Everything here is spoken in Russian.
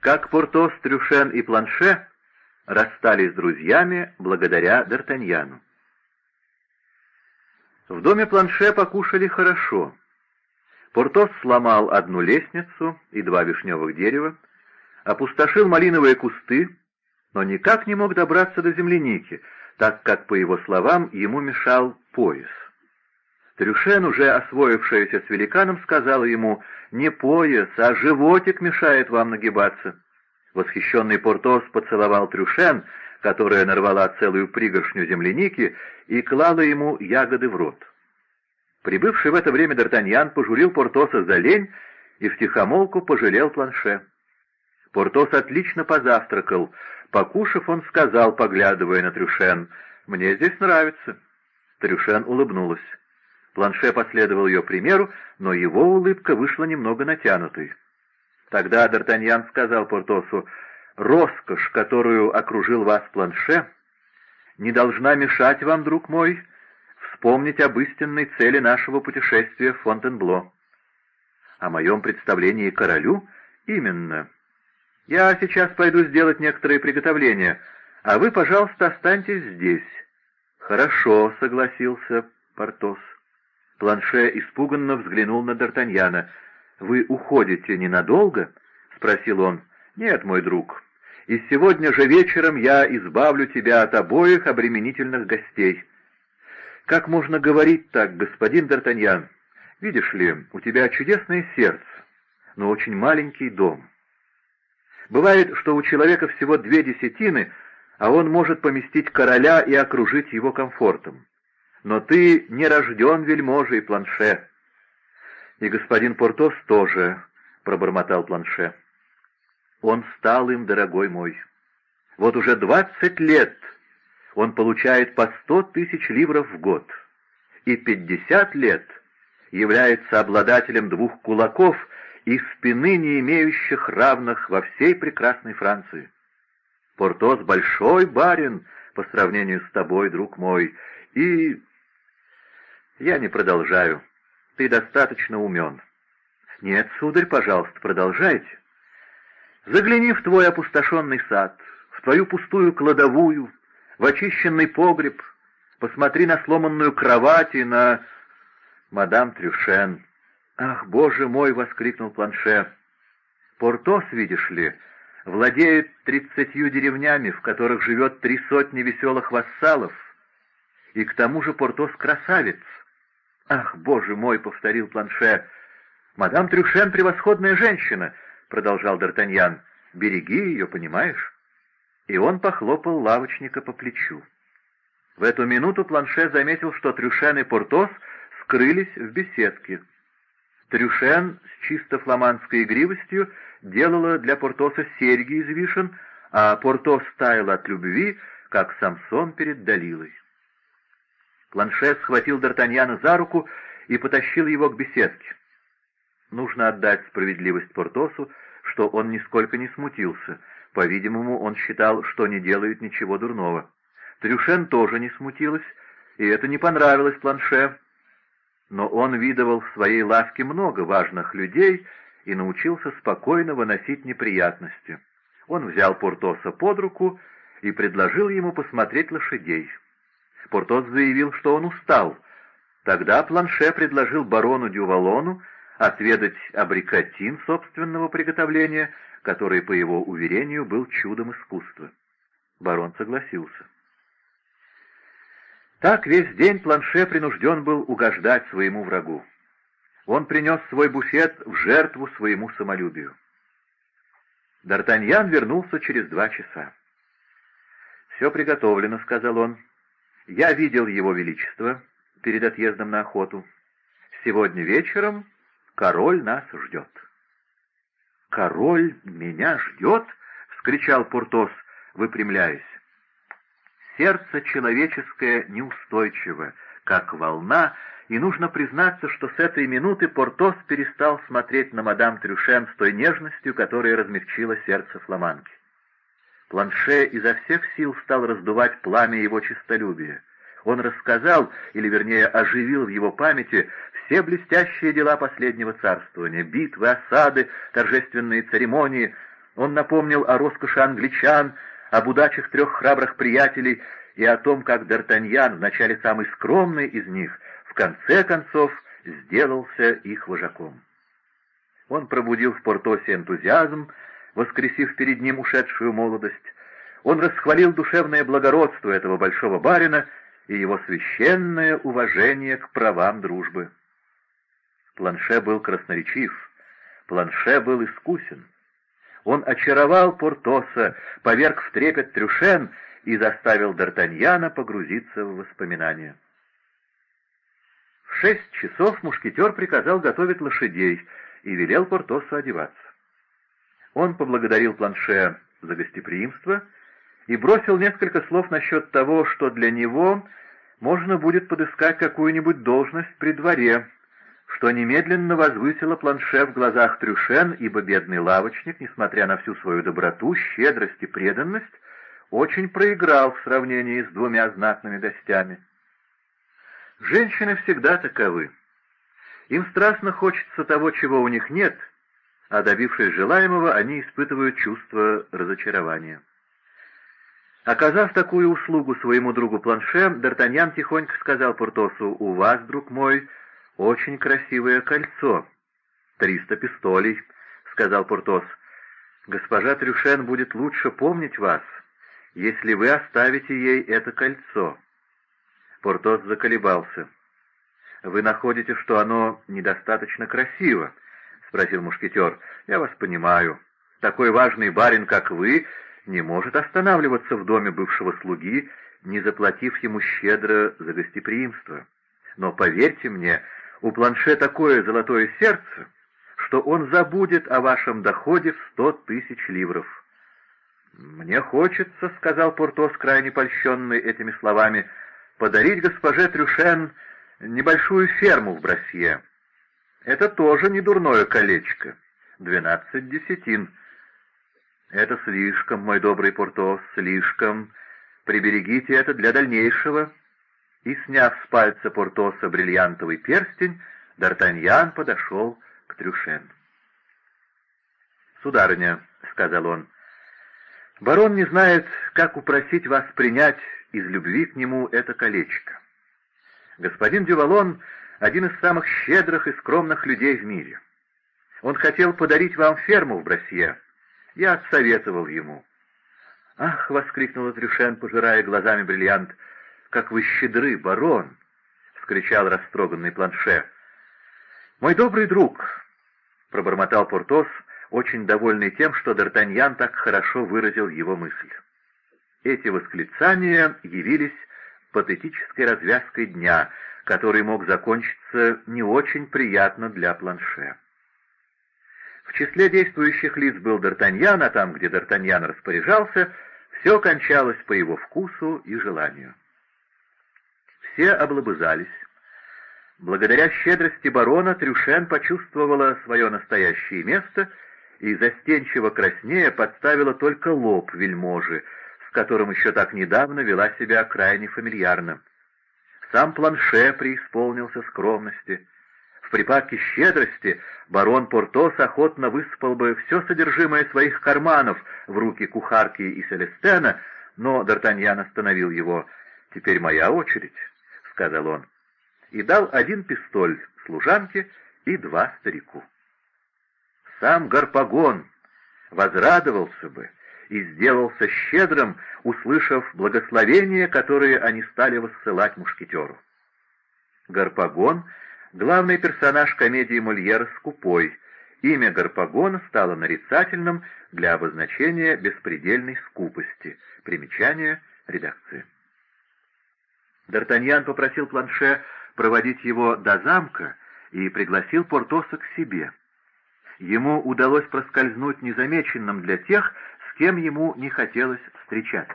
как Портос, Трюшен и Планше расстались с друзьями благодаря Д'Артаньяну. В доме Планше покушали хорошо. Портос сломал одну лестницу и два вишневых дерева, опустошил малиновые кусты, но никак не мог добраться до земляники, так как, по его словам, ему мешал пояс. Трюшен, уже освоившаяся с великаном, сказала ему, «Не пояс, а животик мешает вам нагибаться». Восхищенный Портос поцеловал Трюшен, которая нарвала целую пригоршню земляники, и клала ему ягоды в рот. Прибывший в это время Д'Артаньян пожурил Портоса за лень и втихомолку пожалел планше. Портос отлично позавтракал. Покушав, он сказал, поглядывая на Трюшен, «Мне здесь нравится». Трюшен улыбнулась. Планше последовал ее примеру, но его улыбка вышла немного натянутой. Тогда Д'Артаньян сказал Портосу, «Роскошь, которую окружил вас Планше, не должна мешать вам, друг мой, вспомнить об истинной цели нашего путешествия в Фонтенбло». «О моем представлении королю? Именно. Я сейчас пойду сделать некоторые приготовления, а вы, пожалуйста, останьтесь здесь». «Хорошо», — согласился Портос. Планше испуганно взглянул на Д'Артаньяна — «Вы уходите ненадолго?» — спросил он. «Нет, мой друг, и сегодня же вечером я избавлю тебя от обоих обременительных гостей». «Как можно говорить так, господин Д'Артаньян? Видишь ли, у тебя чудесное сердце, но очень маленький дом. Бывает, что у человека всего две десятины, а он может поместить короля и окружить его комфортом. Но ты не рожден вельможей, планше. «И господин Портос тоже», — пробормотал Планше. «Он стал им, дорогой мой. Вот уже двадцать лет он получает по сто тысяч ливров в год, и пятьдесят лет является обладателем двух кулаков и спины, не имеющих равных во всей прекрасной Франции. Портос — большой барин по сравнению с тобой, друг мой, и... Я не продолжаю ты достаточно умен. Нет, сударь, пожалуйста, продолжайте. Загляни в твой опустошенный сад, в твою пустую кладовую, в очищенный погреб, посмотри на сломанную кровать и на... Мадам Трюшен. «Ах, боже мой!» — воскликнул Планше. «Портос, видишь ли, владеет тридцатью деревнями, в которых живет три сотни веселых вассалов, и к тому же Портос красавец. «Ах, боже мой!» — повторил Планше. «Мадам Трюшен — превосходная женщина!» — продолжал Д'Артаньян. «Береги ее, понимаешь?» И он похлопал лавочника по плечу. В эту минуту Планше заметил, что Трюшен и Портос скрылись в беседке. Трюшен с чисто фламандской игривостью делала для Портоса серьги из вишен, а Портос таял от любви, как Самсон перед Далилой. Планшет схватил Д'Артаньяна за руку и потащил его к беседке. Нужно отдать справедливость Портосу, что он нисколько не смутился. По-видимому, он считал, что не делает ничего дурного. Трюшен тоже не смутилась, и это не понравилось Планше. Но он видывал в своей лавке много важных людей и научился спокойно выносить неприятности. Он взял Портоса под руку и предложил ему посмотреть лошадей. Портос заявил, что он устал. Тогда Планше предложил барону Дювалону отведать абрикотин собственного приготовления, который, по его уверению, был чудом искусства. Барон согласился. Так весь день Планше принужден был угождать своему врагу. Он принес свой буфет в жертву своему самолюбию. Д'Артаньян вернулся через два часа. «Все приготовлено», — сказал он. Я видел его величество перед отъездом на охоту. Сегодня вечером король нас ждет. «Король меня ждет?» — вскричал Пуртос, выпрямляясь. Сердце человеческое неустойчиво, как волна, и нужно признаться, что с этой минуты Портос перестал смотреть на мадам Трюшен с той нежностью, которая размягчила сердце фламанки. Планше изо всех сил стал раздувать пламя его честолюбия. Он рассказал, или вернее оживил в его памяти, все блестящие дела последнего царствования, битвы, осады, торжественные церемонии. Он напомнил о роскоши англичан, об удачах трех храбрых приятелей и о том, как Д'Артаньян, вначале самый скромный из них, в конце концов сделался их вожаком. Он пробудил в Портосе энтузиазм, воскресив перед ним ушедшую молодость. Он расхвалил душевное благородство этого большого барина и его священное уважение к правам дружбы. Планше был красноречив, Планше был искусен. Он очаровал Портоса, поверг в трепет Трюшен и заставил Д'Артаньяна погрузиться в воспоминания. В шесть часов мушкетер приказал готовить лошадей и велел Портосу одеваться. Он поблагодарил Планше за гостеприимство и бросил несколько слов насчет того, что для него можно будет подыскать какую-нибудь должность при дворе, что немедленно возвысило планше в глазах Трюшен, ибо бедный лавочник, несмотря на всю свою доброту, щедрость и преданность, очень проиграл в сравнении с двумя знатными гостями. Женщины всегда таковы. Им страстно хочется того, чего у них нет, а добившись желаемого, они испытывают чувство разочарования. Оказав такую услугу своему другу Планше, Д'Артаньян тихонько сказал Портосу, «У вас, друг мой, очень красивое кольцо. Триста пистолей», — сказал Портос. «Госпожа Трюшен будет лучше помнить вас, если вы оставите ей это кольцо». Портос заколебался. «Вы находите, что оно недостаточно красиво?» — спросил мушкетер. «Я вас понимаю. Такой важный барин, как вы, не может останавливаться в доме бывшего слуги, не заплатив ему щедро за гостеприимство. Но поверьте мне, у Планше такое золотое сердце, что он забудет о вашем доходе в сто тысяч ливров. «Мне хочется», — сказал Портос, крайне польщенный этими словами, — «подарить госпоже Трюшен небольшую ферму в Брасье. Это тоже не дурное колечко. Двенадцать десятин. «Это слишком, мой добрый Портос, слишком. Приберегите это для дальнейшего». И, сняв с пальца Портоса бриллиантовый перстень, Д'Артаньян подошел к Трюшен. «Сударыня», — сказал он, — «барон не знает, как упросить вас принять из любви к нему это колечко. Господин Дювалон — один из самых щедрых и скромных людей в мире. Он хотел подарить вам ферму в Брасье, я отсоветовал ему. «Ах!» — воскликнула Трюшен, пожирая глазами бриллиант. «Как вы щедры, барон!» — вскричал растроганный планше. «Мой добрый друг!» — пробормотал Портос, очень довольный тем, что Д'Артаньян так хорошо выразил его мысль. Эти восклицания явились патетической развязкой дня, который мог закончиться не очень приятно для планше. В числе действующих лиц был Д'Артаньян, а там, где Д'Артаньян распоряжался, все кончалось по его вкусу и желанию. Все облобызались. Благодаря щедрости барона Трюшен почувствовала свое настоящее место и, застенчиво краснея, подставила только лоб вельможи, с которым еще так недавно вела себя крайне фамильярно. Сам планше преисполнился скромности — в припадке щедрости барон Портос охотно высыпал бы все содержимое своих карманов в руки кухарки и Селестена, но Д'Артаньян остановил его. «Теперь моя очередь», — сказал он, и дал один пистоль служанке и два старику. Сам Гарпагон возрадовался бы и сделался щедрым, услышав благословения, которые они стали воссылать мушкетеру. Гарпагон — Главный персонаж комедии Мольера «Скупой». Имя Гарпагона стало нарицательным для обозначения беспредельной скупости. Примечание редакции. Д'Артаньян попросил Планше проводить его до замка и пригласил Портоса к себе. Ему удалось проскользнуть незамеченным для тех, с ему не хотелось встречаться.